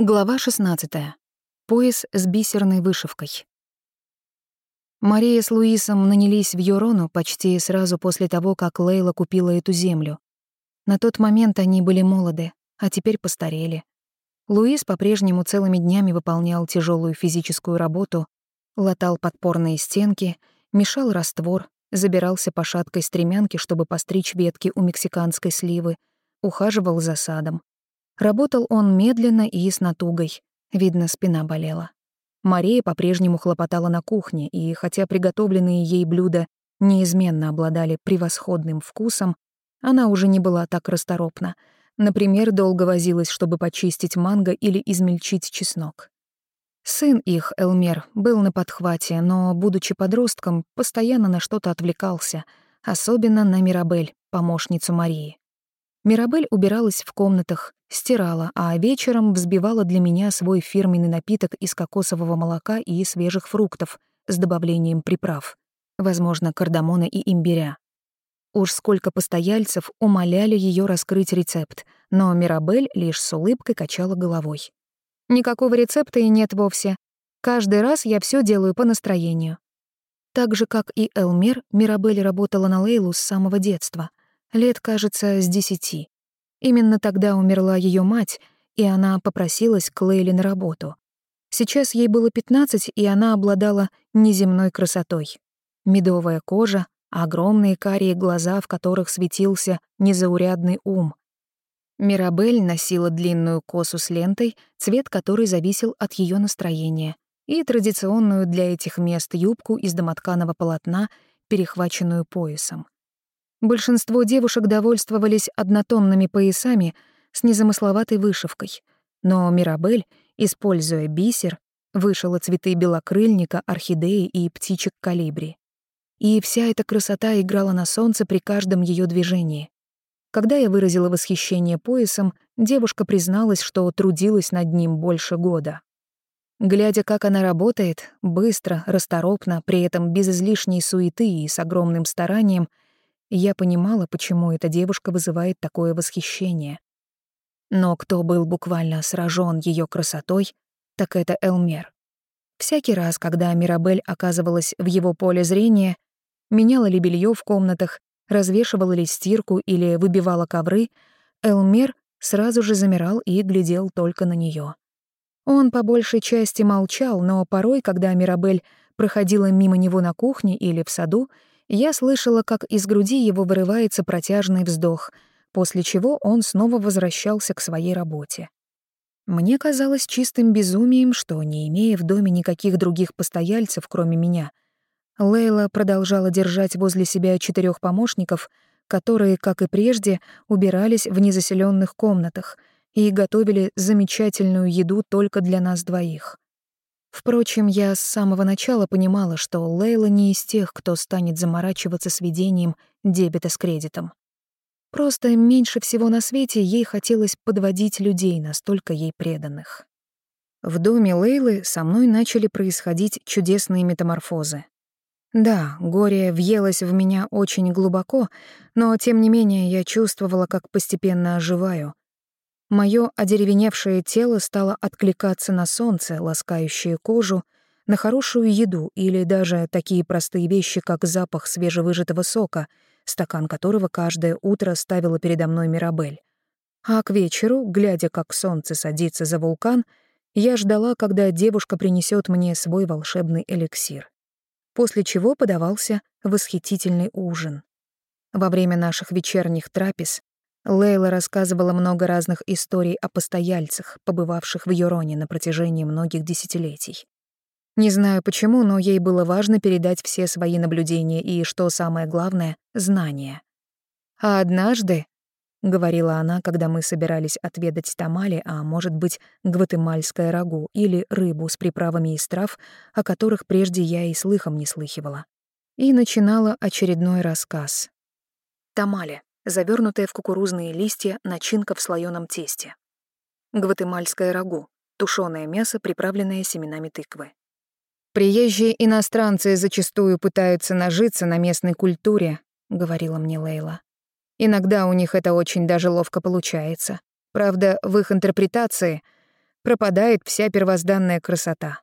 Глава 16. Пояс с бисерной вышивкой. Мария с Луисом нанялись в Юрону почти сразу после того, как Лейла купила эту землю. На тот момент они были молоды, а теперь постарели. Луис по-прежнему целыми днями выполнял тяжелую физическую работу, латал подпорные стенки, мешал раствор, забирался по шаткой стремянке, чтобы постричь ветки у мексиканской сливы, ухаживал за садом. Работал он медленно и с натугой. Видно, спина болела. Мария по-прежнему хлопотала на кухне, и хотя приготовленные ей блюда неизменно обладали превосходным вкусом, она уже не была так расторопна. Например, долго возилась, чтобы почистить манго или измельчить чеснок. Сын их, Элмер, был на подхвате, но, будучи подростком, постоянно на что-то отвлекался, особенно на Мирабель, помощницу Марии. Мирабель убиралась в комнатах, стирала, а вечером взбивала для меня свой фирменный напиток из кокосового молока и свежих фруктов с добавлением приправ, возможно, кардамона и имбиря. Уж сколько постояльцев умоляли ее раскрыть рецепт, но Мирабель лишь с улыбкой качала головой. «Никакого рецепта и нет вовсе. Каждый раз я все делаю по настроению». Так же, как и Элмер, Мирабель работала на Лейлу с самого детства. Лет, кажется, с десяти. Именно тогда умерла ее мать, и она попросилась к Лейле на работу. Сейчас ей было 15, и она обладала неземной красотой. Медовая кожа, огромные карие глаза, в которых светился незаурядный ум. Мирабель носила длинную косу с лентой, цвет которой зависел от ее настроения, и традиционную для этих мест юбку из домотканого полотна, перехваченную поясом. Большинство девушек довольствовались однотонными поясами с незамысловатой вышивкой, но Мирабель, используя бисер, вышила цветы белокрыльника, орхидеи и птичек калибри. И вся эта красота играла на солнце при каждом ее движении. Когда я выразила восхищение поясом, девушка призналась, что трудилась над ним больше года. Глядя, как она работает, быстро, расторопно, при этом без излишней суеты и с огромным старанием — я понимала, почему эта девушка вызывает такое восхищение. Но кто был буквально сражен ее красотой, так это Элмер. Всякий раз, когда Мирабель оказывалась в его поле зрения, меняла ли белье в комнатах, развешивала ли стирку или выбивала ковры, Элмер сразу же замирал и глядел только на нее. Он по большей части молчал, но порой, когда Мирабель проходила мимо него на кухне или в саду, я слышала, как из груди его вырывается протяжный вздох, после чего он снова возвращался к своей работе. Мне казалось чистым безумием, что, не имея в доме никаких других постояльцев, кроме меня, Лейла продолжала держать возле себя четырех помощников, которые, как и прежде, убирались в незаселенных комнатах и готовили замечательную еду только для нас двоих. Впрочем, я с самого начала понимала, что Лейла не из тех, кто станет заморачиваться с ведением дебета с кредитом. Просто меньше всего на свете ей хотелось подводить людей, настолько ей преданных. В доме Лейлы со мной начали происходить чудесные метаморфозы. Да, горе въелось в меня очень глубоко, но тем не менее я чувствовала, как постепенно оживаю, Моё одеревеневшее тело стало откликаться на солнце, ласкающее кожу, на хорошую еду или даже такие простые вещи, как запах свежевыжатого сока, стакан которого каждое утро ставила передо мной Мирабель. А к вечеру, глядя, как солнце садится за вулкан, я ждала, когда девушка принесет мне свой волшебный эликсир. После чего подавался восхитительный ужин. Во время наших вечерних трапез Лейла рассказывала много разных историй о постояльцах, побывавших в Юроне на протяжении многих десятилетий. Не знаю почему, но ей было важно передать все свои наблюдения и, что самое главное, знания. «А однажды», — говорила она, когда мы собирались отведать тамали, а может быть, гватемальское рагу или рыбу с приправами из трав, о которых прежде я и слыхом не слыхивала. И начинала очередной рассказ. Тамали завернутая в кукурузные листья начинка в слоеном тесте. Гватемальское рагу, тушеное мясо, приправленное семенами тыквы. «Приезжие иностранцы зачастую пытаются нажиться на местной культуре», — говорила мне Лейла. «Иногда у них это очень даже ловко получается. Правда, в их интерпретации пропадает вся первозданная красота.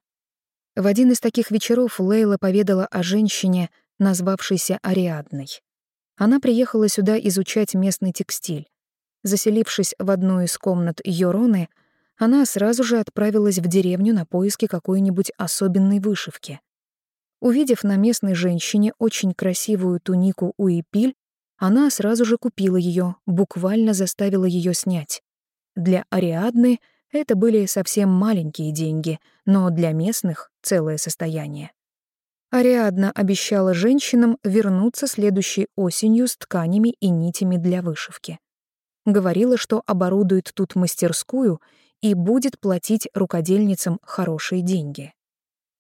В один из таких вечеров Лейла поведала о женщине, назвавшейся Ариадной. Она приехала сюда изучать местный текстиль. Заселившись в одну из комнат Йороны, она сразу же отправилась в деревню на поиски какой-нибудь особенной вышивки. Увидев на местной женщине очень красивую тунику уипиль, она сразу же купила ее, буквально заставила ее снять. Для Ариадны это были совсем маленькие деньги, но для местных — целое состояние. Ариадна обещала женщинам вернуться следующей осенью с тканями и нитями для вышивки. Говорила, что оборудует тут мастерскую и будет платить рукодельницам хорошие деньги.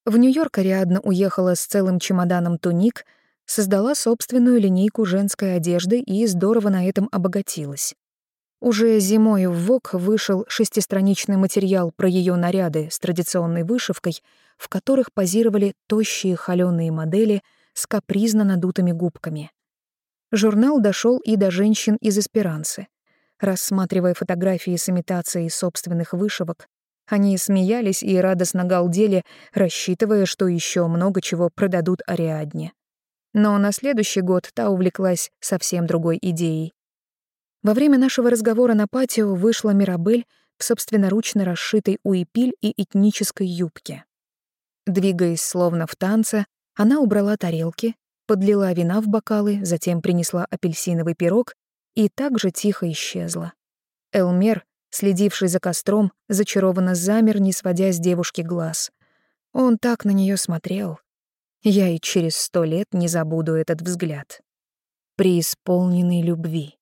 В Нью-Йорк Ариадна уехала с целым чемоданом туник, создала собственную линейку женской одежды и здорово на этом обогатилась. Уже зимой в ВОК вышел шестистраничный материал про ее наряды с традиционной вышивкой, в которых позировали тощие холёные модели с капризно надутыми губками. Журнал дошел и до женщин из эсперанцы. Рассматривая фотографии с имитацией собственных вышивок, они смеялись и радостно галдели, рассчитывая, что еще много чего продадут Ариадне. Но на следующий год та увлеклась совсем другой идеей. Во время нашего разговора на патио вышла Мирабель в собственноручно расшитой уипиль и этнической юбке. Двигаясь словно в танце, она убрала тарелки, подлила вина в бокалы, затем принесла апельсиновый пирог и также тихо исчезла. Элмер, следивший за костром, зачарованно замер, не сводя с девушки глаз. Он так на нее смотрел. Я и через сто лет не забуду этот взгляд. Преисполненный любви.